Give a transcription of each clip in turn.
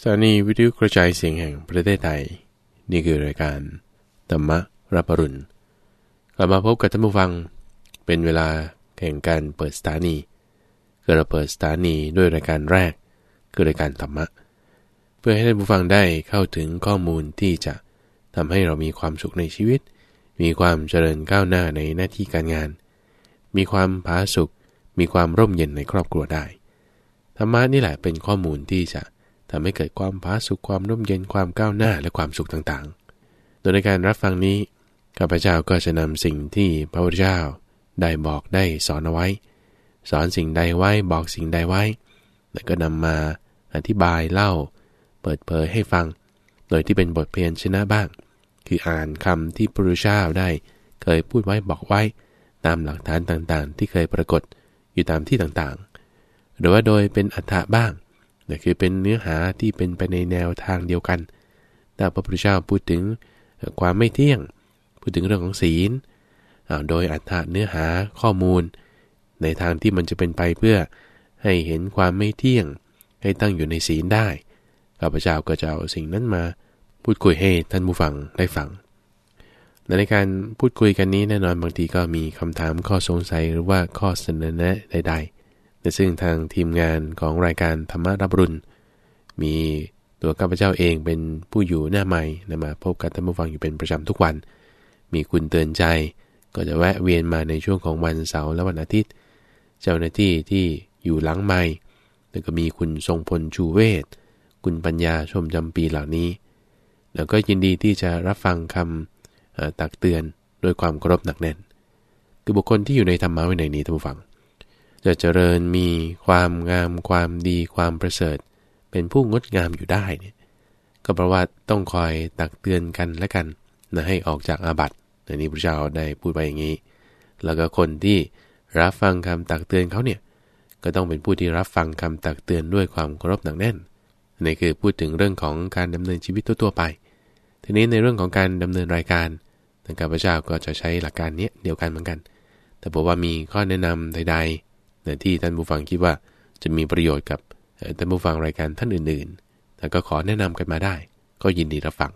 สถานีวิทยุกระจายเสียงแห่งประเทศไทย นี่คือรายการธรรมรับปรุณกลับมาพบกับท่านผู้ฟัง เป็นเวลาแข่งการเปิดสถานีคือเราเปิดสถานีด้วยรายการแรก คือรายการธรรมะ เพื่อให้ท่านผู้ฟังได้เข้าถึงข้อมูลที่จะทำให้เรามีความสุขในชีวิต มีความเจริญก้าวหน้าในหน้าที่การงาน มีความผาสุกมีความร่มเย็นในครอบครัวได้ธรรมะนี่แหละเป็นข้อมูลที่จะ ทำให้เกิดความผาสุกความร่มเย็นความก้าวหน้าและความสุขต่างๆ โดยในการรับฟังนี้ข้าพเจ้าก็จะนำสิ่งที่พระพุทธเจ้าได้บอกได้สอนเอาไว้ สอนสิ่งใดไว้บอกสิ่งใดไว้ แล้วก็นำมาอธิบายเล่า เปิดเผยให้ฟัง โดยที่เป็นบทเพียนชนะบ้าง คืออ่านคำที่พระพุทธเจ้าได้เคยพูดไว้บอกไว้ ตามหลักฐานต่างๆ ที่เคยปรากฏอยู่ตามที่ต่างๆ หรือว่าโดยเป็นอัฏฐะบ้าง นั่นคือเป็นเนื้อหาที่เป็นไปในแนวทางเดียวกันแต่พระพุทธเจ้าพูดถึงความไม่เที่ยง พูดถึงเรื่องของศีล โดยอัฏฐะเนื้อหาข้อมูล ในทางที่มันจะเป็นไปเพื่อให้เห็นความไม่เที่ยง ให้ตั้งอยู่ในศีลได้ข้าพเจ้าก็จะเอาสิ่งนั้นมา พูดคุยให้ท่านผู้ฟังได้ฟังในการพูดคุยกันนี้แน่นอนบางทีก็มีคำถามข้อสงสัยหรือว่าข้อเสนอแนะใด ๆ แต่ซึ่งทางทีมงานของรายการธรรมรับรุณมีตัวข้าพเจ้าเองเป็นผู้อยู่หน้าใหม่นะมาพบกับท่านผู้ฟังอยู่เป็นประจำทุกวัน มีคุณเตือนใจ ก็จะแวะเวียนมาในช่วงของวันเสาร์และวันอาทิตย์ เจ้าหน้าที่ที่อยู่หลังไม้แล้วก็มีคุณทรงพลชูเวศคุณปัญญาชมจำปีเหล่านี้ แล้วก็ยินดีที่จะรับฟังคำตักเตือนด้วยความเคารพหนักแน่น คือบุคคลที่อยู่ในธรรมะวินัยนี้ท่านผู้ฟัง จะเจริญมีความงามความดีความประเสริฐ เป็นผู้งดงามอยู่ได้เนี่ยก็เพราะว่าต้องคอยตักเตือนกันและกันนะให้ออกจากอาบัติในนี้พระเจ้าได้พูดไปอย่างนี้ แล้วก็คนที่รับฟังคำตักเตือนเขาเนี่ยก็ต้องเป็นผู้ที่รับฟังคำตักเตือนด้วยความเคารพหนักแน่นนี่คือพูดถึงเรื่องของการดำเนินชีวิตทั่วๆไป ทีนี้ในเรื่องของการดำเนินรายการทางการพระเจ้าก็จะใช้หลักการนี้เดียวกันเหมือนกัน แต่บอกว่ามีข้อแนะนำใด ๆที่ท่านผู้ฟังคิดว่าจะมีประโยชน์กับท่านผู้ฟังรายการท่านอื่นๆแต่ก็ขอแนะนำกันมาได้ ก็ยินดีรับฟัง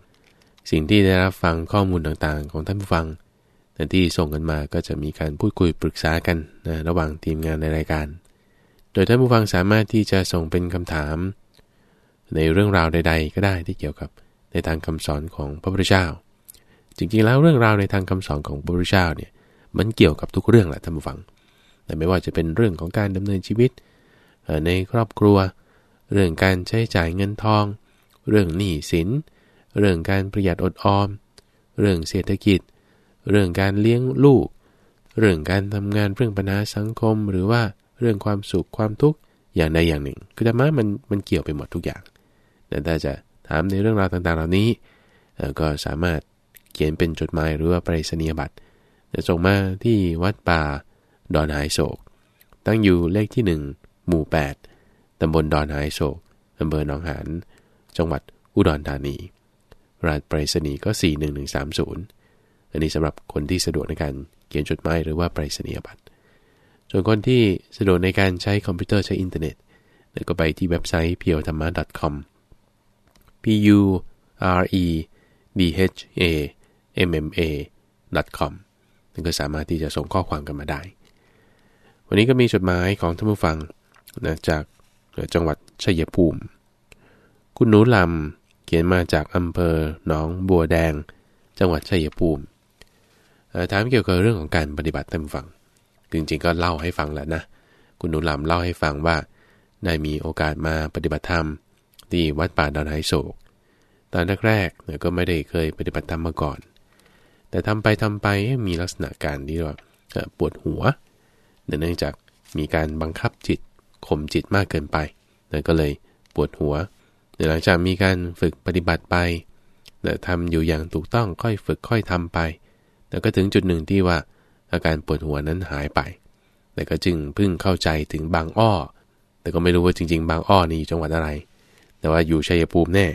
สิ่งที่ได้รับฟังข้อมูลต่างๆ ของท่านผู้ฟังแต่ที่ส่งกันมาก็จะมีการพูดคุยปรึกษากันนะระหว่างทีมงานในรายการ โดยท่านผู้ฟังสามารถที่จะส่งเป็นคำถาม ในเรื่องราวใด ๆ ก็ได้ที่เกี่ยวกับในทางคำสอนของพระพุทธเจ้า จริงๆแล้วเรื่องราวในทางคำสอนของพระพุทธเจ้าเนี่ยมันเกี่ยวกับทุกเรื่องแหละท่านผู้ฟัง แต่ไม่ว่าจะเป็นเรื่องของการดำเนินชีวิต ในครอบครัว เรื่องการใช้จ่ายเงินทอง เรื่องหนี้สิน เรื่องการประหยัดอดออม เรื่องเศรษฐกิจ เรื่องการเลี้ยงลูก เรื่องการทำงานเรื่องปัญหาสังคม หรือว่าเรื่องความสุขความทุกข์อย่างใดอย่างหนึ่ง คือธรรมะมันมันเกี่ยวไปหมดทุกอย่างแต่ถ้าจะถามในเรื่องราวต่างๆ เหล่านี้ ก็สามารถเขียนเป็นจดหมายหรือว่าไปรษณียบัตรส่งมาที่วัดป่า ดอนหายโศก ตั้งอยู่เลขที่ 1 หมู่ 8 ตำบลดอนหายโศกอำเภอหนองหาน จังหวัดอุดรธานี รหัสไปรษณีย์ก็ 41130 อันนี้สำหรับคนที่สะดวกในการเขียนจดหมายหรือว่าไปรษณียบัตร ส่วนคนที่สะดวกในการใช้คอมพิวเตอร์ใช้อินเทอร์เน็ตก็ไปที่เว็บไซต์ p i o t h a m m a com p u r e d h a m m a com นั่นก็สามารถที่จะส่งข้อความกันมาได้ วันนี้ก็มีจดหมายของท่านผู้ฟังนะจากจังหวัดชัยภูมิ คุณหนูลำเขียนมาจากอำเภอหนองบัวแดง จังหวัดชัยภูมิถามเกี่ยวกับเรื่องของการปฏิบัติท่านฟัง จริงๆก็เล่าให้ฟังแล้วนะ คุณหนูลำเล่าให้ฟังว่าได้มีโอกาสมาปฏิบัติธรรม ที่วัดป่าดอนไฮโศก ตอนแรกๆก็ไม่ได้เคยปฏิบัติธรรมมาก่อน แต่ทำไปทำไปมีลักษณะการที่ว่าปวดหัวเเนื่องจากมีการบังคับจิตข่มจิตมากเกินไปแล้วก็เลยปวดหัวหลังจากมีการฝึกปฏิบัติไปแต่ทำอยู่อย่างถูกต้องค่อยฝึกค่อยทำไป แล้วก็ถึงจุดหนึ่งที่ว่าอาการปวดหัวนั้นหายไป แต่ก็จึงพึ่งเข้าใจถึงบางอ้อ แต่ก็ไม่รู้ว่าจริง ๆ บางอ้อนี่อยู่จังหวัดอะไร แต่ว่าอยู่ชัยภูมิแน่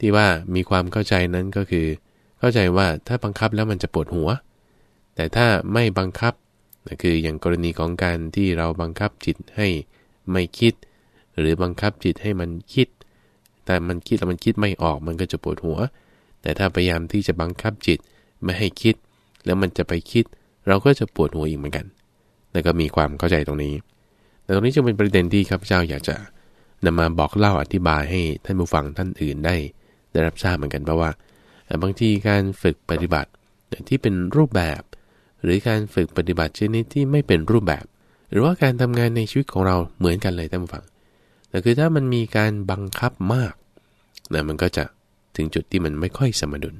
ที่ว่ามีความเข้าใจนั้นก็คือ เข้าใจว่าถ้าบังคับแล้วมันจะปวดหัว แต่ถ้าไม่บังคับ คืออย่างกรณีของการที่เราบังคับจิตให้ไม่คิด หรือบังคับจิตให้มันคิด แต่มันคิดแล้วมันคิดไม่ออกมันก็จะปวดหัว แต่ถ้าพยายามที่จะบังคับจิตไม่ให้คิด แล้วมันจะไปคิด เราก็จะปวดหัวอีกเหมือนกัน แล้วก็มีความเข้าใจตรงนี้ แต่ตรงนี้จึงเป็นประเด็นที่ข้าพเจ้าอยากจะนำมาบอกเล่าอธิบายให้ท่านผู้ฟังท่านอื่นได้ ได้รับทราบเหมือนกันเพราะว่า บางทีการฝึกปฏิบัติที่เป็นรูปแบบ หรือการฝึกปฏิบัติชนิดที่ไม่เป็นรูปแบบ หรือว่าการทำงานในชีวิตของเราเหมือนกันเลยท่านผู้ฟังแต่คือถ้ามันมีการบังคับมากนะมันก็จะถึงจุดที่มันไม่ค่อยสมดุล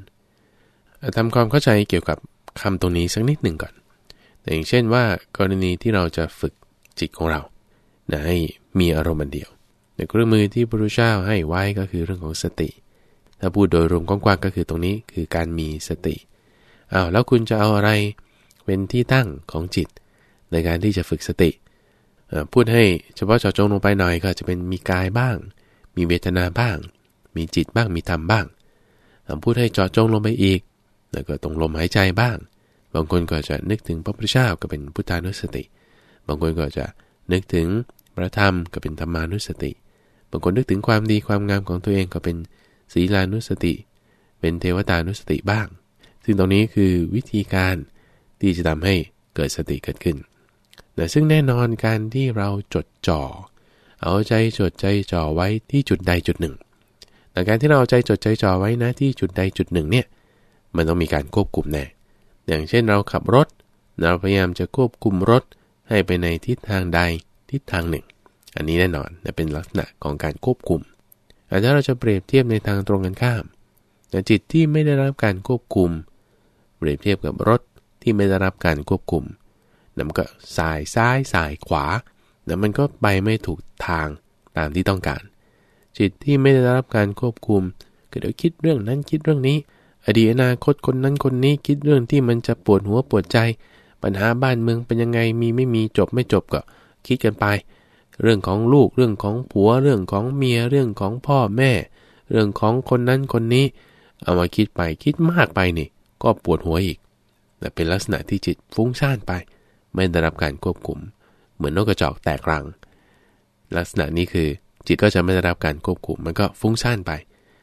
ทำความเข้าใจเกี่ยวกับคำตรงนี้สักนิดหนึ่งก่อน อย่างเช่นว่ากรณีที่เราจะฝึกจิตของเรานะให้มีอารมณ์เดียวในเครื่องมือที่พระพุทธเจ้าให้ไว้ก็คือเรื่องของสติ ถ้าพูดโดยรวมกว้างๆก็คือตรงนี้คือการมีสติอ้าวแล้วคุณจะเอาอะไร เป็นที่ตั้งของจิต ในการที่จะฝึกสติ พูดให้เฉพาะเจาะจงลงไปหน่อยก็จะเป็นมีกายบ้าง มีเวทนาบ้าง มีจิตบ้างมีธรรมบ้าง พูดให้เจาะจงลงไปอีก แล้วก็ตรงลมหายใจบ้าง บางคนก็จะนึกถึงพระพุทธเจ้าก็เป็นพุทธานุสติ บางคนก็จะนึกถึงพระธรรมก็เป็นธรรมานุสติ บางคนนึกถึงความดีความงามของตัวเองก็เป็นศีลานุสติ เป็นเทวตานุสติบ้าง ซึ่งตรงนี้คือวิธีการ ที่จะทำให้เกิดสติเกิดขึ้นแต่ซึ่งแน่นอนการที่เราจดจ่อ เอาใจจดใจจ่อไว้ที่จุดใดจุดหนึ่งแต่การที่เราใจจดใจจ่อไว้นะที่จุดใดจุดหนึ่งเนี่ยมันต้องมีการควบคุมแน่ อย่างเช่นเราขับรถ เราพยายามจะควบคุมรถให้ไปในทิศทางใดทิศทางหนึ่ง อันนี้แน่นอนเป็นลักษณะของการควบคุมแต่ถ้าเราจะเปรียบเทียบในทางตรงกันข้ามจิตที่ไม่ได้รับการควบคุม เปรียบเทียบกับรถ ที่ไม่ได้รับการควบคุมแล้วมันก็สายซ้ายสายขวาแล้วมันก็ไปไม่ถูกทางตามที่ต้องการ จิตที่ไม่ได้รับการควบคุมก็เดี๋ยวคิดเรื่องนั้นคิดเรื่องนี้ อดีตอนาคตคนนั้นคนนี้คิดเรื่องที่มันจะปวดหัวปวดใจ ปัญหาบ้านเมืองเป็นยังไงมีไม่มีจบไม่จบก็คิดกันไป เรื่องของลูกเรื่องของผัวเรื่องของเมียเรื่องของพ่อแม่ เรื่องของคนนั้นคนนี้ เอามาคิดไปคิดมากไปนี่ ก็ปวดหัวอีก แต่เป็นลักษณะที่จิตฟุ้งซ่านไป ไม่ได้รับการควบคุม เหมือนนกกระจอกแตกรัง ลักษณะนี้คือจิตก็จะไม่ได้รับการควบคุม มันก็ฟุ้งซ่านไป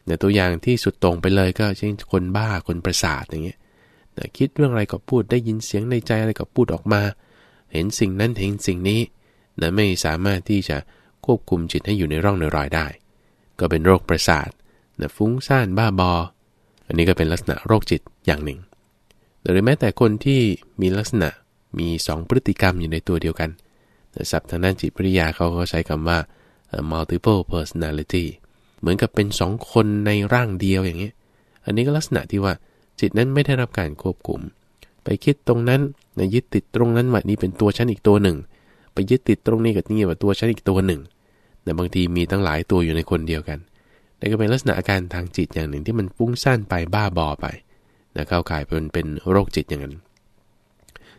ในตัวอย่างที่สุดตรงไปเลยก็เช่นคนบ้าคนประสาทอย่างเงี้ยคิดเรื่องอะไรก็พูดได้ยินเสียงในใจอะไรก็พูดออกมา เห็นสิ่งนั้นเห็นสิ่งนี้นะไม่สามารถที่จะควบคุมจิตให้อยู่ในร่องในรอยได้ ก็เป็นโรคประสาทนะฟุ้งซ่านบ้าบอ อันนี้ก็เป็นลักษณะโรคจิตอย่างหนึ่ง หรือแม้แต่คนที่มีลักษณะมี 2 พฤติกรรมอยู่ในตัวเดียวกันศัพท์ทางด้านจิตวิทยาเขาก็ใช้คำว่า multiple personality เหมือนกับเป็น 2 คนในร่างเดียวอย่างนี้ อันนี้ก็ลักษณะที่ว่าจิตนั้นไม่ได้รับการควบคุม ไปคิดตรงนั้นนยึดติดตรงนั้นว่านี่เป็นตัวฉันอีกตัวหนึ่ง ไปยึดติดตรงนี้กับนี่ว่าตัวฉันอีกตัวหนึ่งแต่บางทีมีตั้งหลายตัวอยู่ในคนเดียวกันนั่นก็เป็นลักษณะอาการทางจิตอย่างหนึ่งที่มันฟุ้งซ่านไปบ้าบอไป นะเข้าข่ายเป็นเป็นโรคจิตอย่างนั้น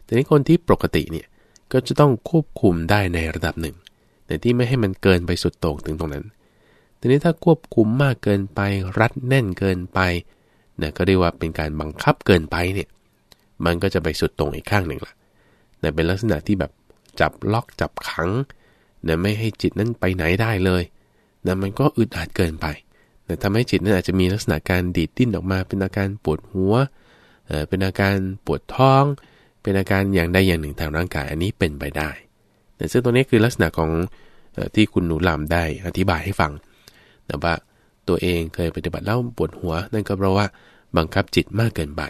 แต่ในคนที่ปกติเนี่ยก็จะต้องควบคุมได้ในระดับหนึ่ง แต่ที่ไม่ให้มันเกินไปสุดโต่งถึงตรงนั้นทีนี้ถ้าควบคุมมากเกินไปรัดแน่นเกินไปเนี่ยก็เรียกว่าเป็นการบังคับเกินไปเนี่ยมันก็จะไปสุดตรงอีกข้างหนึ่งละแต่เป็นลักษณะที่แบบจับล็อกจับขังเนี่ยไม่ให้จิตนั้นไปไหนได้เลยนะมันก็อึดอัดเกินไป ทำให้จิตนั้นอาจจะมีลักษณะการดีดดิ้นออกมา เป็นอาการปวดหัว เป็นอาการปวดท้อง เป็นอาการอย่างใดอย่างหนึ่งทางร่างกายอันนี้เป็นไปได้แต่ซึ่งตรงนี้คือลักษณะของที่คุณหนูลำได้อธิบายให้ฟังแต่ว่าตัวเองเคยปฏิบัติแล้วปวดหัว นั่นก็เพราะว่าบังคับจิตมากเกินไป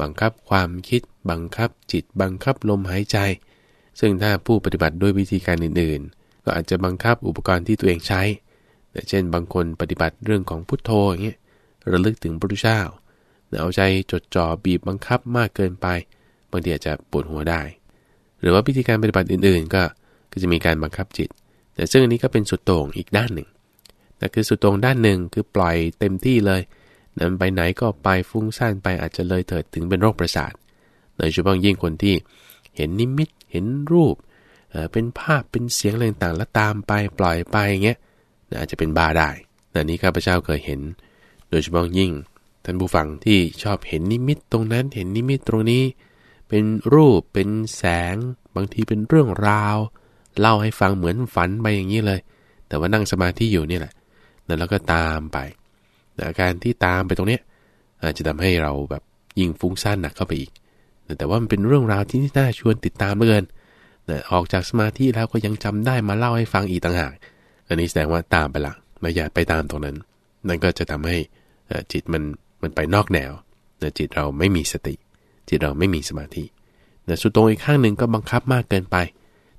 บังคับความคิด บังคับจิต บังคับลมหายใจ ซึ่งถ้าผู้ปฏิบัติด้วยวิธีการอื่น ๆ ก็อาจจะบังคับอุปกรณ์ที่ตัวเองใช้ เช่นบางคนปฏิบัติเรื่องของพุทโธอย่างเงี้ยระลึกถึงพระพุทธเจ้าเอาใจจดจ่อบีบบังคับมากเกินไป บางทีอาจจะปวดหัวได้ หรือว่าพิธีการปฏิบัติอื่นๆ ก็ก็จะมีการบังคับจิต แต่ซึ่งอันนี้ก็เป็นสุดโต่งอีกด้านหนึ่งแต่คือสุดโต่งด้านหนึ่งคือปล่อยเต็มที่เลยนำไปไหนก็ไปฟุ้งซ่านไปอาจจะเลยเถิดถึงเป็นโรคประสาทโดยเฉพาะยิ่งคนที่เห็นนิมิตเห็นรูปเป็นภาพเป็นเสียงอะไรต่างๆแล้วตามไปปล่อยไปอย่างเงี้ย อาจจะเป็นบ้าได้แต่นี้ข้าพเจ้าเคยเห็น โดยเฉพาะยิ่ง ท่านผู้ฟังที่ชอบเห็นนิมิตตรงนั้นเห็นนิมิตตรงนี้ เป็นรูปเป็นแสง บางทีเป็นเรื่องราว เล่าให้ฟังเหมือนฝันไปอย่างนี้เลย แต่ว่านั่งสมาธิอยู่นี่แหละแล้วก็ตามไปอาการที่ตามไปตรงเนี้ยอาจจะทำให้เราแบบยิ่งฟุ้งซ่านหนักเข้าไปอีก แต่ว่ามันเป็นเรื่องราวที่น่าชวนติดตามเกินออกจากสมาธิแล้วก็ยังจำได้มาเล่าให้ฟังอีกต่างหาก อันนี้แสดงว่าตามไปละไม่อยากไปตามตรงนั้น นั่นก็จะทำให้จิตมันมันไปนอกแนวจิตเราไม่มีสติ จิตเราไม่มีสมาธิแต่สุดตรงอีกข้างหนึ่งก็บังคับมากเกินไป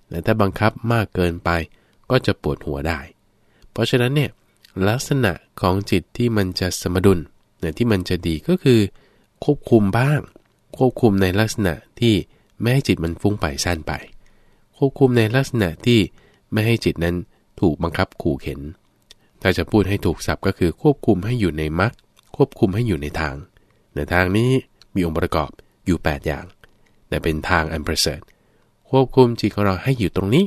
แต่ถ้าบังคับมากเกินไปก็จะปวดหัวได้ เพราะฉะนั้นเนี่ยลักษณะของจิตที่มันจะสมดุลเนี่ยที่มันจะดีก็คือควบคุมบ้าง ควบคุมในลักษณะที่ไม่ให้จิตมันฟุ้งไปสั้นไป ควบคุมในลักษณะที่ไม่ให้จิตนั้น ถูกบังคับขู่เข็น ถ้าจะพูดให้ถูกศัพท์ก็คือควบคุมให้อยู่ในมรรคควบคุมให้อยู่ในทางในทางนี้มีองค์ประกอบอยู่ 8 อย่าง แต่เป็นทางอันประเสริฐควบคุมจิตของเราให้อยู่ตรงนี้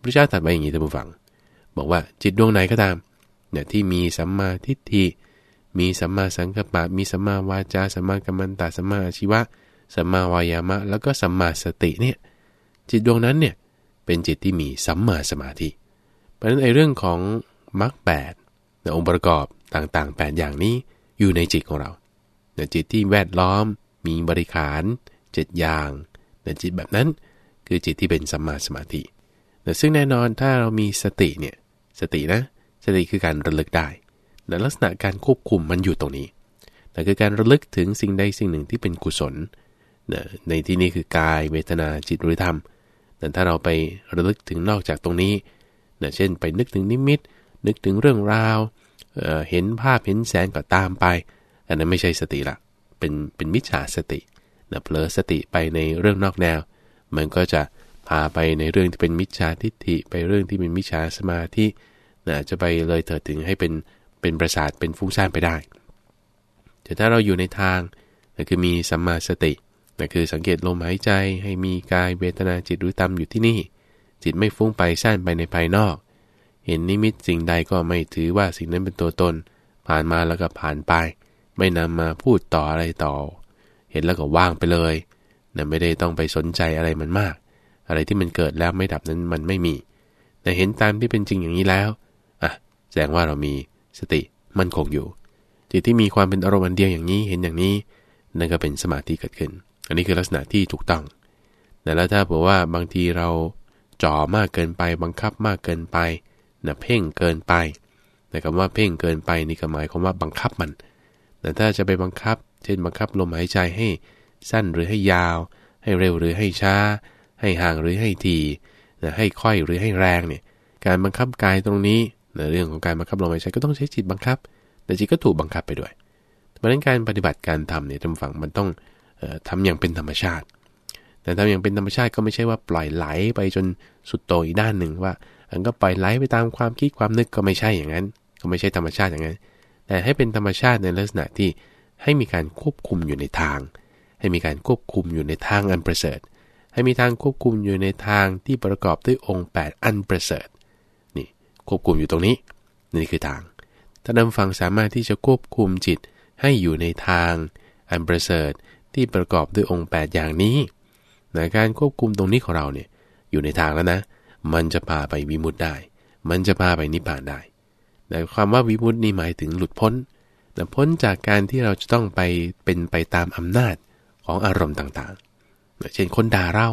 พระเจ้าตรัสไว้อย่างนี้ท่านผู้ฟัง บอกว่าจิตดวงไหนก็ตามเนี่ยที่มีสัมมาทิฏฐิ มีสัมมาสังกัปปะ มีสัมมาวาจา สัมมากัมมันตะ สัมมาชีวะ สัมมาวายามะ แล้วก็สัมมาสติเนี่ย จิตดวงนั้นเนี่ยเป็นจิตที่มีสัมมาสมาธิ เพราะฉะนั้นไอ้เรื่องของมรรคแปดในองค์ประกอบต่างๆ 8 อย่างนี้อยู่ในจิตของเราในจิตที่แวดล้อมมีบริขารเจ็ดอย่างในจิตแบบนั้นคือจิตที่เป็นสัมมาสมาธิแต่ซึ่งแน่นอนถ้าเรามีสติเนี่ยสตินะสติคือการระลึกได้แต่ลักษณะการควบคุมมันอยู่ตรงนี้แต่คือการระลึกถึงสิ่งใดสิ่งหนึ่งที่เป็นกุศลในที่นี้คือกายเวทนาจิตหรือธรรมแต่ถ้าเราไประลึกถึงนอกจากตรงนี้ เช่นไปนึกถึงนิมิต นึกถึงเรื่องราวเเห็นภาพเห็นแสงก็ตามไป อันนั้นไม่ใช่สติละเป็นเป็นมิจฉาสตินะเผลอสติไปในเรื่องนอกแนว มันก็จะพาไปในเรื่องที่เป็นมิจฉาทิฏฐิ ไปเรื่องที่เป็นมิจฉาสมาธินะจะไปเลยเถิดถึงให้เป็นเป็นประสาทเป็นฟุ้งซ่านไปได้ แต่ถ้าเราอยู่ในทางนั่นคือมีสัมมาสตินั่นคือสังเกตลมหายใจให้มีกายเวทนาจิตรู้ตามอยู่ที่นี่ จิตไม่ฟุ้งไปซ่านไปในภายนอก เห็นนิมิตสิ่งใดก็ไม่ถือว่าสิ่งนั้นเป็นตัวตน ผ่านมาแล้วก็ผ่านไป ไม่นำมาพูดต่ออะไรต่อ เห็นแล้วก็ว่างไปเลยนะไม่ได้ต้องไปสนใจอะไรมันมาก อะไรที่มันเกิดแล้วไม่ดับนั้นมันไม่มี แต่เห็นตามที่เป็นจริงอย่างนี้แล้วอะแสดงว่าเรามีสติมั่นคงอยู่จิตที่มีความเป็นอารมณ์เดียวอย่างนี้เห็นอย่างนี้ นั่นก็เป็นสมาธิเกิดขึ้น อันนี้คือลักษณะที่ถูกต้องแต่แล้วถ้าบอกว่าบางทีเรา จ่อมากเกินไป บังคับมากเกินไปนะเพ่งเกินไปแต่คำว่าเพ่งเกินไปนี่ก็หมายความว่าบังคับมัน แต่ถ้าจะไปบังคับ เช่นบังคับลมหายใจให้สั้นหรือให้ยาว ให้เร็วหรือให้ช้า ให้ห่างหรือให้ทีนะให้ค่อยหรือให้แรงเนี่ย การบังคับกายตรงนี้ในเรื่องของการบังคับลมหายใจก็ต้องใช้จิตบังคับ แต่จิตก็ถูกบังคับไปด้วยเพราะนั้นการปฏิบัติการทำเนี่ยทำฝั่งมันต้องทำอย่างเป็นธรรมชาติ แต่ทำอย่างเป็นธรรมชาติก็ไม่ใช่ว่าปล่อยไหลไปจนสุดโตอีกด้านหนึ่งว่าอันก็ปล่อยไหลไปตามความคิดความนึกก็ไม่ใช่อย่างนั้น ก็ไม่ใช่ธรรมชาติอย่างนั้น แต่ให้เป็นธรรมชาติในลักษณะที่ให้มีการควบคุมอยู่ในทาง ให้มีการควบคุมอยู่ในทางอันประเสริฐ ให้มีทางควบคุมอยู่ในทางที่ประกอบด้วยองค์ 8 อันประเสริฐนี่ควบคุมอยู่ตรงนี้นี่คือทางถ้านำฟังสามารถที่จะควบคุมจิตให้อยู่ในทาง อันประเสริฐที่ประกอบด้วยองค์ 8 อย่างนี้ ในการควบคุมตรงนี้ของเราเนี่ยอยู่ในทางแล้วนะ มันจะพาไปวิมุตได้ มันจะพาไปนิพพานได้แต่ความว่าวิมุตินี่หมายถึงหลุดพ้นแต่พ้นจากการที่เราจะต้องไปเป็นไปตามอำนาจของอารมณ์ต่างๆ เช่นคนด่าเรา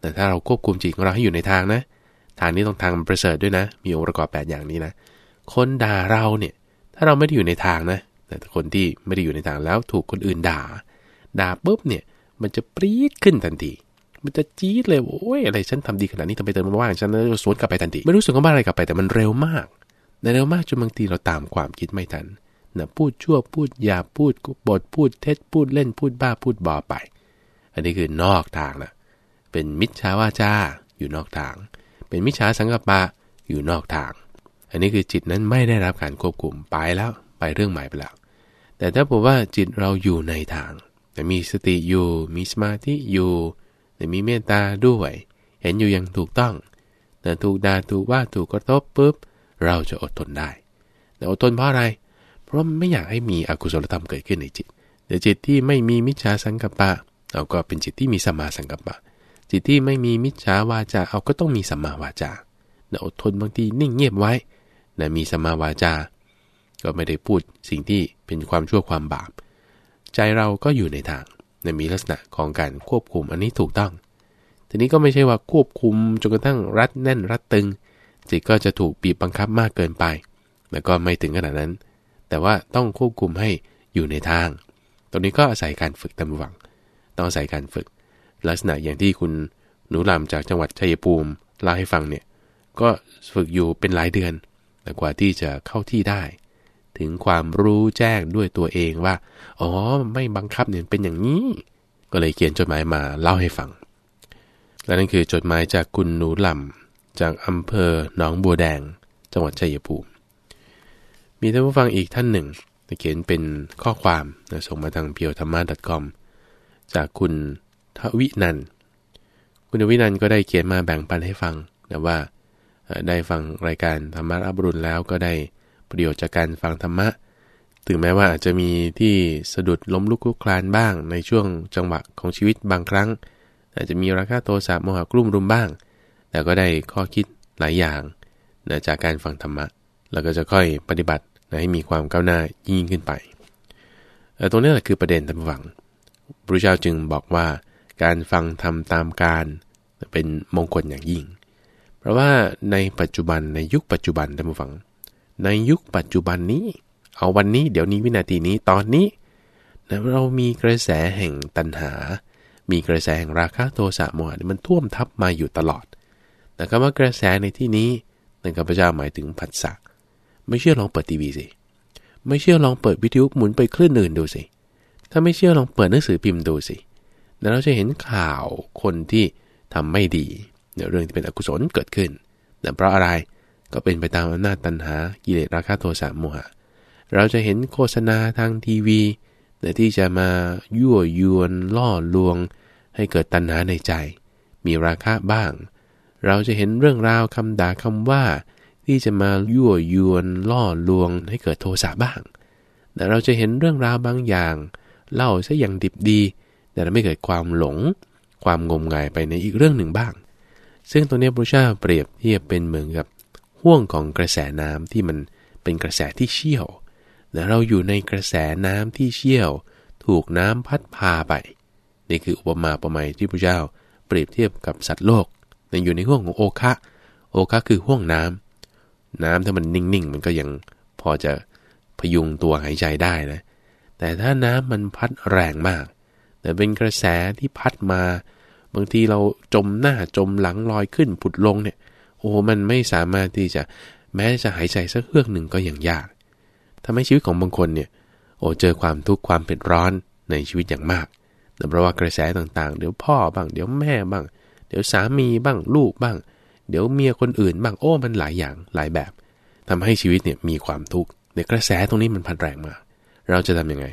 แต่ถ้าเราควบคุมจิตของเราให้อยู่ในทางนะ ทางนี้ต้องทางประเสริฐด้วยนะ มีองค์ประกอบ 8 อย่างนี้นะ คนด่าเราเนี่ย ถ้าเราไม่ได้อยู่ในทางนะ แต่คนที่ไม่ได้อยู่ในทางแล้วถูกคนอื่นด่า ด่าปุ๊บเนี่ย มันจะปรี๊ดขึ้นทันที มันจะจี๊ดเลยโอ้ยอะไรฉันทำดีขนาดนี้ทำไปเติมมาว่างฉันจะสวนกลับไปทันทีไม่รู้สึกว่าอะไรกลับไปแต่มันเร็วมากเร็วมากจนบางทีเราตามความคิดไม่ทันนะพูดชั่วพูดหยาพูดบทพูดเท็จพูดเล่นพูดบ้าพูดบอไป อันนี้คือนอกทางนะเป็นมิจฉาวาจาอยู่นอกทาง เป็นมิจฉาสังกปะอยู่นอกทาง อันนี้คือจิตนั้นไม่ได้รับการควบคุมไปแล้วไปเรื่องใหม่ไปแล้วแต่ถ้าบอกว่าจิตเราอยู่ในทาง แต่มีสติอยู่ มีสมาธิอยู่ แต่มีเมตตาด้วย เห็นอยู่อย่างถูกต้องแต่ถูกด่าถูกว่าถูกกระทบปุ๊บเราจะอดทนได้ แต่อดทนเพราะอะไร เพราะไม่อยากให้มีอกุศลธรรมเกิดขึ้นในจิตแต่จิตที่ไม่มีมิจฉาสังกัปปะเอาก็เป็นจิตที่มีสัมมาสังกัปปะ จิตที่ไม่มีมิจฉาวาจาเอาก็ต้องมีสัมมาวาจาเอดทนบางทีนิ่งเงียบไว้นะมีสัมมาวาจา ก็ไม่ได้พูดสิ่งที่เป็นความชั่วความบาป ใจเราก็อยู่ในทางนะมีลักษณะของการควบคุมอันนี้ถูกต้อง ทีนี้ก็ไม่ใช่ว่าควบคุมจนกระทั่งรัดแน่นรัดตึง จิตก็จะถูกบีบบังคับมากเกินไป แล้วก็ไม่ถึงขนาดนั้น แต่ว่าต้องควบคุมให้อยู่ในทาง ตรงนี้ก็อาศัยการฝึกตามหวัง ต้องอาศัยการฝึก ลักษณะอย่างที่คุณหนูลำจากจังหวัดชัยภูมิเล่าให้ฟังเนี่ย ก็ฝึกอยู่เป็นหลายเดือน แต่กว่าที่จะเข้าที่ได้ ถึงความรู้แจ้งด้วยตัวเองว่า อ๋อ ไม่บังคับเนี่ยเป็นอย่างนี้ ก็เลยเขียนจดหมายมาเล่าให้ฟัง และนั่นคือจดหมายจากคุณหนูลำจากอำเภอหนองบัวแดง จังหวัดชัยภูมิ มีท่านผู้ฟังอีกท่านหนึ่งเขียนเป็นข้อความนะส่งมาทางเพียวธรรมะ .com จากคุณทวินัน คุณทวินันก็ได้เขียนมาแบ่งปันให้ฟังนะว่าได้ฟังรายการธรรมะอับรุณแล้วก็ได้ ประโยชน์จากการฟังธรรมะ ถึงแม้ว่าอาจจะมีที่สะดุดล้มลุกคลุกคลานบ้าง ในช่วงจังหวะของชีวิตบางครั้ง อาจจะมีราคาโทสะโมหะกลุ่มรุมบ้าง แต่ก็ได้ข้อคิดหลายอย่างนะจากการฟังธรรมะ แล้วก็จะค่อยปฏิบัตินะให้มีความก้าวหน้ายิ่งขึ้นไปตรงนี้แหละคือประเด็นทำฝังพระเจ้าจึงบอกว่าการฟังทำตามการเป็นมงคลอย่างยิ่ง เพราะว่าในปัจจุบันในยุคปัจจุบันท่านผู้ฟัง ในยุคปัจจุบันนี้ เอาวันนี้เดี๋ยวนี้วินาทีนี้ตอนนี้นะเรามีกระแสแห่งตัณหา มีกระแสแห่งราคะโทสะโมหะมันท่วมทับมาอยู่ตลอด แต่คำว่ากระแสในที่นี้นั่นข้าพเจ้าหมายถึงผัสสะไม่เชื่อลองเปิดทีวีสิไม่เชื่อลองเปิดวิทยุหมุนไปคลื่นอื่นดูสิถ้าไม่เชื่อลองเปิดหนังสือพิมพ์ดูสิแล้วเราจะเห็นข่าวคนที่ทำไม่ดีเนี่ยเรื่องที่เป็นอกุศลเกิดขึ้นแต่เพราะอะไร ก็เป็นไปตามอำนาจตัณหากิเลสราคะโทสะโมหะ เราจะเห็นโฆษณาทางทีวีที่จะมายั่วยวนล่อลวง ให้เกิดตัณหาในใจ มีราคะบ้าง เราจะเห็นเรื่องราวคำด่าคำว่า ที่จะมายั่วยวนล่อลวง ให้เกิดโทสะบ้าง แต่เราจะเห็นเรื่องราวบางอย่าง เล่าซะอย่างดิบดี แต่ไม่เกิดความหลง ความงมงายไปในอีกเรื่องหนึ่งบ้าง ซึ่งตรงนี้พระเจ้าเปรียบเทียบเป็นเหมือนกับ ห่วงของกระแสน้ำที่มันเป็นกระแสที่เชี่ยวแต่เราอยู่ในกระแสน้ำที่เชี่ยว ถูกน้ำพัดพาไป นี่คืออุปมาประไมยที่พระเจ้าเปรียบเทียบกับสัตว์โลกในอยู่ในห่วงของโอคะ โอคะคือห่วงน้ำน้ำถ้ามันนิ่งๆ มันก็ยังพอจะพยุงตัวหายใจได้นะ แต่ถ้าน้ำมันพัดแรงมาก แต่เป็นกระแสที่พัดมา บางทีเราจมหน้าจมหลังลอยขึ้นผุดลงเนี่ย โอ้มันไม่สามารถที่จะแม้จะหายใจสักเฮือกหนึ่งก็ยังยากทำให้ชีวิตของบางคนเนี่ยโอ้เจอความทุกข์ความเผ็ดร้อนในชีวิตอย่างมากเพราะว่ากระแสต่างๆ เดี๋ยวพ่อบ้าง เดี๋ยวแม่บ้าง เดี๋ยวสามีบ้างลูกบ้าง เดี๋ยวเมียคนอื่นบ้างโอ้มันหลายอย่างหลายแบบทำให้ชีวิตเนี่ยมีความทุกข์ในกระแสตรงนี้มันพันแรงมาก เราจะทํำยังไง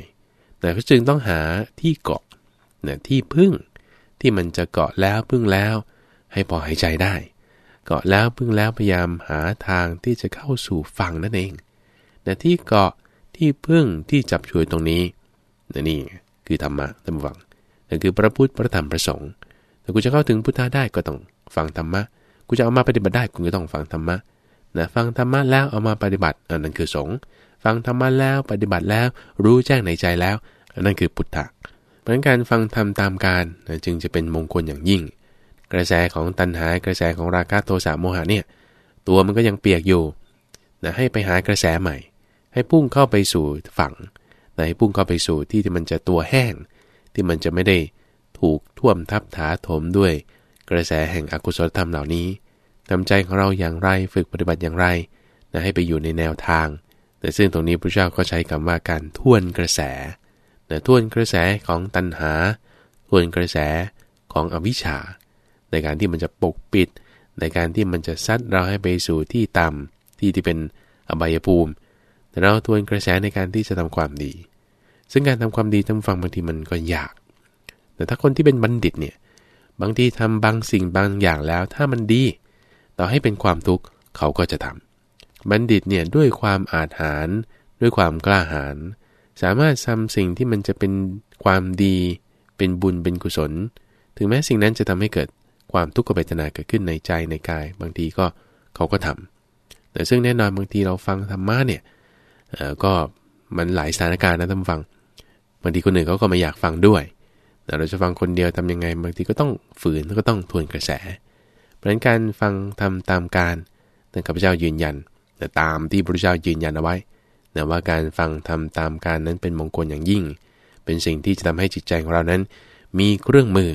แต่ก็จึงต้องหาที่เกาะเนี่ยที่พึ่งที่มันจะเกาะแล้วพึ่งแล้ว ให้พอหายใจได้ เกาะแล้วพึ่งแล้วพยายามหาทางที่จะเข้าสู่ฝั่งนั่นเองแต่ที่เกาะที่พึ่งที่จับช่วยตรงนี้นี่คือธรรมะธรรมวังนั่นคือพระพุทธพระธรรมพระสงฆ์แต่กูจะเข้าถึงพุทธะได้ก็ต้องฟังธรรมะกูจะเอามาปฏิบัติได้กูก็ต้องฟังธรรมะนะฟังธรรมะแล้วเอามาปฏิบัติอันนั้นคือสงฆ์ฟังธรรมะแล้วปฏิบัติแล้วรู้แจ้งในใจแล้วอันนั้นคือพุทธะเพราะการฟังธรรมตามการจึงจะเป็นมงคลอย่างยิ่ง กระแสของตัณหากระแสของราคะโทสะโมหะเนี่ยตัวมันก็ยังเปียกอยู่นะให้ไปหากระแสใหม่ ให้พุ่งเข้าไปสู่ฝั่งนะให้พุ่งเข้าไปสู่ที่ที่มันจะตัวแห้ง ที่มันจะไม่ได้ถูกท่วมทับถาถมด้วยกระแสแห่งอกุศลธรรมเหล่านี้ทำใจของเราอย่างไรฝึกปฏิบัติอย่างไรนะให้ไปอยู่ในแนวทาง แต่ซึ่งตรงนี้พระเจ้าก็ใช้คำว่าการท่วนกระแสนะท่วนกระแสของตัณหา ท่วนกระแสของอวิชชา ในการที่มันจะปกปิด ในการที่มันจะซัดเราให้ไปสู่ที่ต่ำที่ที่เป็นอบายภูมิแต่เราทวนกระแสในการที่จะทำความดี ซึ่งการทำความดีทำฟังบางทีมันก็ยาก แต่ถ้าคนที่เป็นบัณฑิตเนี่ย บางทีทำบางสิ่งบางอย่างแล้ว ถ้ามันดี ต่อให้เป็นความทุกข์เขาก็จะทำบัณฑิตเนี่ยด้วยความอาถรรด้วยความกล้าหาญ สามารถทำสิ่งที่มันจะเป็นความดี เป็นบุญ เป็นกุศล ถึงแม้สิ่งนั้นจะทำให้เกิด ความทุกขเวทนาเกิดขึ้นในใจในกาย บางทีก็เขาก็ทำแต่ซึ่งแน่นอนบางทีเราฟังธรรมะเนี่ยก็มันหลายสถานการณ์นะท่านฟัง บางทีคนอื่นเขาก็ไม่อยากฟังด้วยแต่เราจะฟังคนเดียวทำยังไง บางทีก็ต้องฝืนก็ต้องทวนกระแส เพราะฉะนั้นการฟังทำตามการท่านข้าพเจ้ายืนยัน แต่ตามที่พระเจ้ายืนยันเอาไว้แต่ว่าการฟังทำตามการนั้นเป็นมงคลอย่างยิ่ง เป็นสิ่งที่จะทำให้จิตใจของเรานั้น มีเครื่องมือ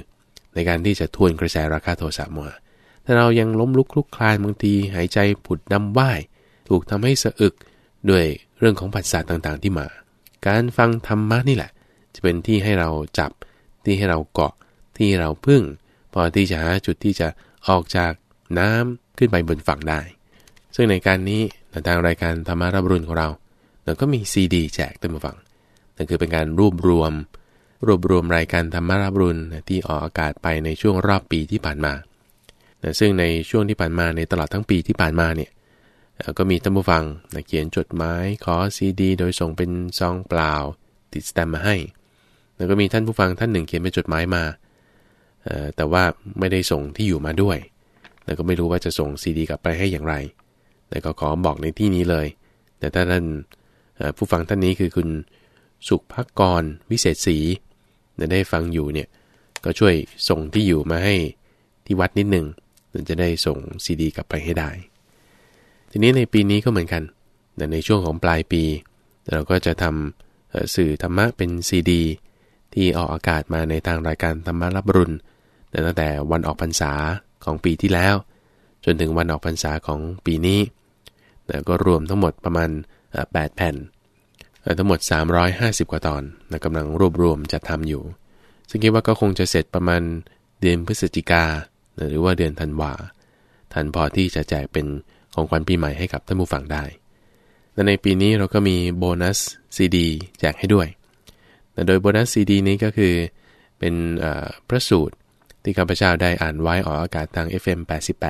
ในการที่จะทวนกระแสราคาโทสะมัวถ้าเรายังล้มลุกคลุกคลานบางทีหายใจผุดดำว่ายถูกทำให้สะอึกด้วยเรื่องของปัสสาวะต่างๆที่มา การฟังธรรมะนี่แหละ จะเป็นที่ให้เราจับที่ให้เราเกาะที่เราพึ่ง พอที่จะหาจุดที่จะออกจากน้ำขึ้นไปบนฝั่งได้ ซึ่งในการนี้ทางรายการธรรมารับรุ่นของเราเราก็มีซีดีแจกเต็มฟังนั่นคือเป็นการรวบรวม รวบรวมรายการธรรมารับรุนที่ออกอากาศไปในช่วงรอบปีที่ผ่านมา ซึ่งในช่วงที่ผ่านมาในตลอดทั้งปีที่ผ่านมาเนี่ยก็มีท่านผู้ฟังเขียนจดหมายขอซีดี โดยส่งเป็นซองเปล่า ติดสแตมมาให้ แล้วก็มีท่านผู้ฟังท่านหนึ่งเขียนเป็นจดหมายมา แต่ว่าไม่ได้ส่งที่อยู่มาด้วย แล้วก็ไม่รู้ว่าจะส่งซีดี กลับไปให้อย่างไร แต่ก็ขอบอกในที่นี้เลย แต่ถ้าท่านผู้ฟังท่านนี้คือคุณสุขพักกรวิเศษศรี ได้ฟังอยู่เนี่ยก็ช่วยส่งที่อยู่มาให้ที่วัดนิดนึงจะได้ส่งซีดีกลับไปให้ได้ ทีนี้ในปีนี้ก็เหมือนกันแต่ในช่วงของปลายปี เราก็จะทำสื่อธรรมะเป็นซีดี ที่ออกอากาศมาในทางรายการธรรมรับรุนตั้งแต่วันออกพรรษาของปีที่แล้ว จนถึงวันออกพรรษาของปีนี้แต่ก็รวมทั้งหมดประมาณ 8 แผ่น ทั้งหมด 350 กว่าตอนนะกำลังรวบรวมจะทำอยู่ ซึ่งคิดว่าก็คงจะเสร็จประมาณเดือนพฤศจิกาหรือว่าเดือนธันวาทันพอที่จะแจกเป็นของขวัญปีใหม่ให้กับท่านผู้ฟังได้และในปีนี้เราก็มีโบนัสซีดีแจกให้ด้วยแต่โดยโบนัสซีดีนี้ก็คือเป็นพระสูตรที่ข้าพเจ้าได้อ่านไว้ออกอากาศทาง FM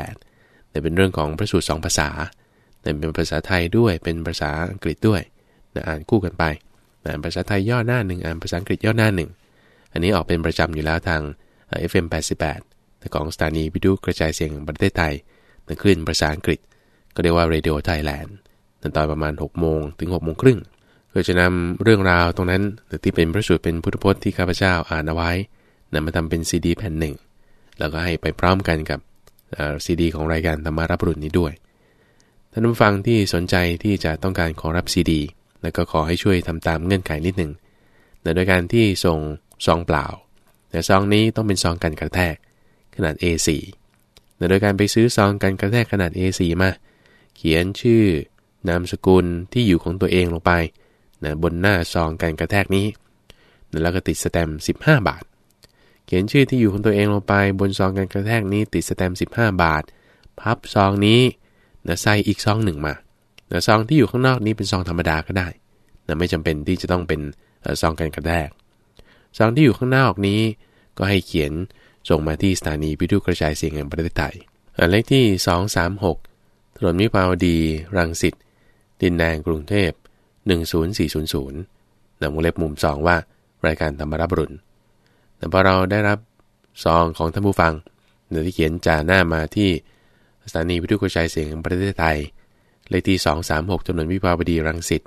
88 แต่เป็นเรื่องของพระสูตร 2 ภาษา แต่เป็นภาษาไทยด้วยเป็นภาษาอังกฤษด้วย นะอ่านคู่กันไปอ่านภาษาไทยย่อหน้าหนึ่งอ่านภาษาอังกฤษย่อหน้าหนึ่งอันนี้ออกเป็นประจำอยู่แล้วทาง FM 88ของสถานีวิทยุกระจายเสียงประเทศไทยนคลื่นภาษาอังกฤษ ก็เรียกว่า Radio Thailand ในตอนประมาณ 6 โมงถึง6โมงครึ่งเพื่อจะนำเรื่องราวตรงนั้นที่เป็นพระสูตรเป็นพุทธพจน์ที่ข้าพเจ้าอ่านเอาไว้นำมาทำเป็นซีดีแผ่นหนึ่ง แล้วก็ให้ไปพร้อมกันกับซีดีของรายการธรรมารับรุ่นนี้ด้วย ท่านผู้ฟังที่สนใจที่จะต้องการขอรับซีดี แล้วก็ขอให้ช่วยทำตามเงื่อนไขนิดหนึ่งโดยการที่ส่งซองเปล่า แต่ซองนี้ต้องเป็นซองกันกระแทกขนาด A4 โดยการไปซื้อซองกันกระแทกขนาด A4 มาเขียนชื่อนามสกุลที่อยู่ของตัวเองลงไปนะบนหน้าซองกันกระแทกนี้ แล้วก็ติดสแตมป์15 บาท เขียนชื่อที่อยู่ของตัวเองลงไป บนซองกันกระแทกนี้ ติดสแตมป์15 บาท พับซองนี้นะใส่อีกซองหนึ่งมา นะซองที่อยู่ข้างนอกนี้เป็นซองธรรมดาก็ได้นะไม่จำเป็นที่จะต้องเป็นซองกันกระแทกซองที่อยู่ข้างนอกนี้ ก็ให้เขียนส่งมาที่สถานีวิทยุกระจายเสียงแห่งประเทศไทยเลขที่ 236 ถนนมิภาวดี รังสิต ดินแดงกรุงเทพ 10400นำวงเล็บมุม 2 ว่า รายการธรรมรับรุนแต่พอเราได้รับซองของท่านผู้ฟังเนื้อที่เขียนจ่าหน้ามาที่สถานีวิทยุกระจายเสียงแห่งประเทศไทย เลขที่ 236ถนนวิภาวดีรังสิต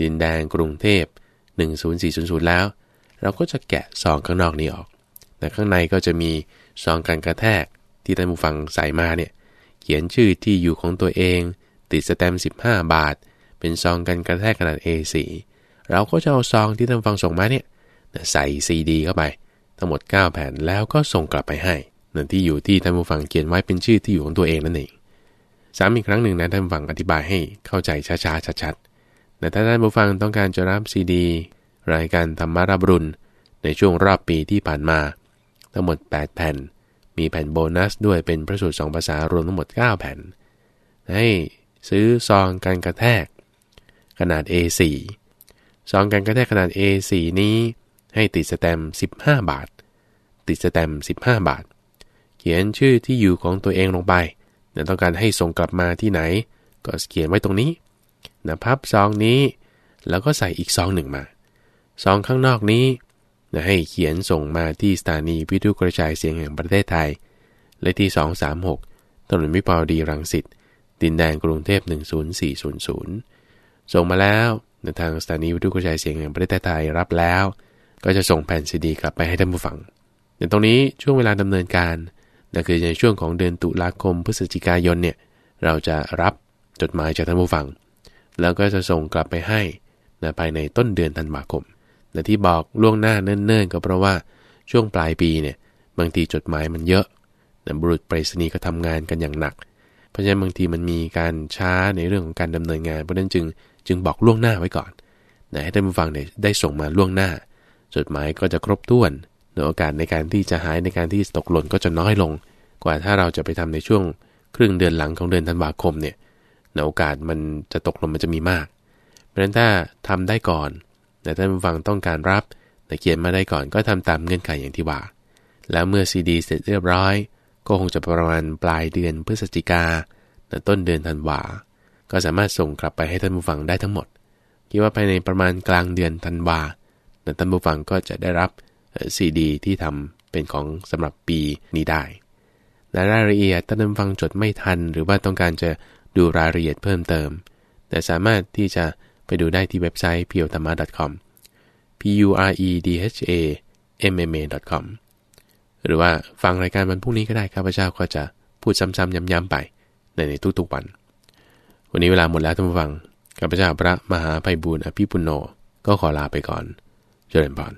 ดินแดงกรุงเทพ 10400 แล้ว เราก็จะแกะซองข้างนอกนี้ออก แต่ข้างในก็จะมีซองการกระแทกที่ท่านผู้ฟังใส่มาเนี่ย เขียนชื่อที่อยู่ของตัวเอง ติดสแตมป์15 บาท เป็นซองกันกระแทกขนาด A4 เราก็จะเอาซองที่ท่านฟังส่งมาเนี่ยใส่ซีดีเข้าไป ทั้งหมด 9 แผ่นแล้วก็ส่งกลับไปให้นั่นที่อยู่ที่ท่านผู้ฟังเขียนไว้เป็นชื่อที่อยู่ของตัวเองนั่นเอง สามอีกครั้งหนึ่งนะท่านฟังอธิบายให้เข้าใจช้าๆชัดๆแต่ถ้าท่านผู้ฟังต้องการจะรับซีดี รายการธรรมารับรุนในช่วงรอบปีที่ผ่านมา ทั้งหมด 8 แผ่น มีแผ่นโบนัสด้วยเป็นพระสูตร2ภาษารวมทั้งหมด 9 แผ่น ให้ซื้อซองการกระแทก ขนาด A4 ซองการกระแทกขนาด A4 นี้ ให้ติดสแตมป์15 บาท ติดสแตมป์15 บาท เขียนชื่อที่อยู่ของตัวเองลงไป แต่ต้องการให้ส่งกลับมาที่ไหน ก็เขียนไว้ตรงนี้นะพับซองนี้ แล้วก็ใส่อีกซองหนึ่งมาซองข้างนอกนี้นะให้เขียนส่งมาที่สถานีวิทยุกระจายเสียงแห่งประเทศไทย เลขที่ 236 ถนนมิปาวดีรังสิต ดินแดนกรุงเทพ 10400 ส่งมาแล้วในทางสถานีวิทยุกระจายเสียงแห่งประเทศไทยรับแล้ว ก็จะส่งแผ่นซีดีกลับไปให้ท่านผู้ฟัง ในตรงนี้ช่วงเวลาดำเนินการ นั่นคือในช่วงของเดือนตุลาคมพฤศจิกายนเนี่ยเราจะรับจดหมายจากท่านผู้ฟัง แล้วก็จะส่งกลับไปให้นะภายในต้นเดือนธันวาคมแต่ที่บอกล่วงหน้าเนิ่นๆ ก็เพราะว่าช่วงปลายปีเนี่ยบางทีจดหมายมันเยอะนะบุรุษไปรษณีย์ก็ทำงานกันอย่างหนัก เพราะฉะนั้นบางทีมันมีการช้าในเรื่องของการดำเนินงาน เพราะนั้นจึงจึงบอกล่วงหน้าไว้ก่อนนะให้ท่านผู้ฟังเนี่ยได้ส่งมาล่วงหน้า จดหมายก็จะครบถ้วน โอกาสในการที่จะหายในการที่ตกหล่นก็จะน้อยลง กว่าถ้าเราจะไปทำในช่วงครึ่งเดือนหลังของเดือนธันวาคมเนี่ยโอกาสมันจะตกหล่นมันจะมีมาก เพราะฉะนั้นถ้าทำได้ก่อนแต่ท่านผู้ฟังต้องการรับแต่เขียนมาได้ก่อนก็ทำตามเงื่อนไขอย่างที่ว่า แล้วเมื่อซีดีเสร็จเรียบร้อย ก็คงจะประมาณปลายเดือนพฤศจิกาต้นเดือนธันวา ก็สามารถส่งกลับไปให้ท่านผู้ฟังได้ทั้งหมด คิดว่าภายในประมาณกลางเดือนธันวาแต่ท่านผู้ฟังก็จะได้รับ ซีดีที่ทำเป็นของสำหรับปีนี้ได้แต่รายละเอียดถ้าท่านฟังจดไม่ทัน หรือว่าต้องการจะดูรายละเอียดเพิ่มเติม แต่สามารถที่จะไปดูได้ที่เว็บไซต์ p u r e t h a m a com p u r e d h a m m a com หรือว่าฟังรายการวันพรุ่งนี้ก็ได้ข้าพเจ้าก็จะพูดซ้ำๆย้ำๆไปในในทุกๆวัน วันนี้เวลาหมดแล้วท่านผู้ฟังข้าพเจ้าพระมหาไพบูลอภิปุโนก็ขอลาไปก่อน เจริญพร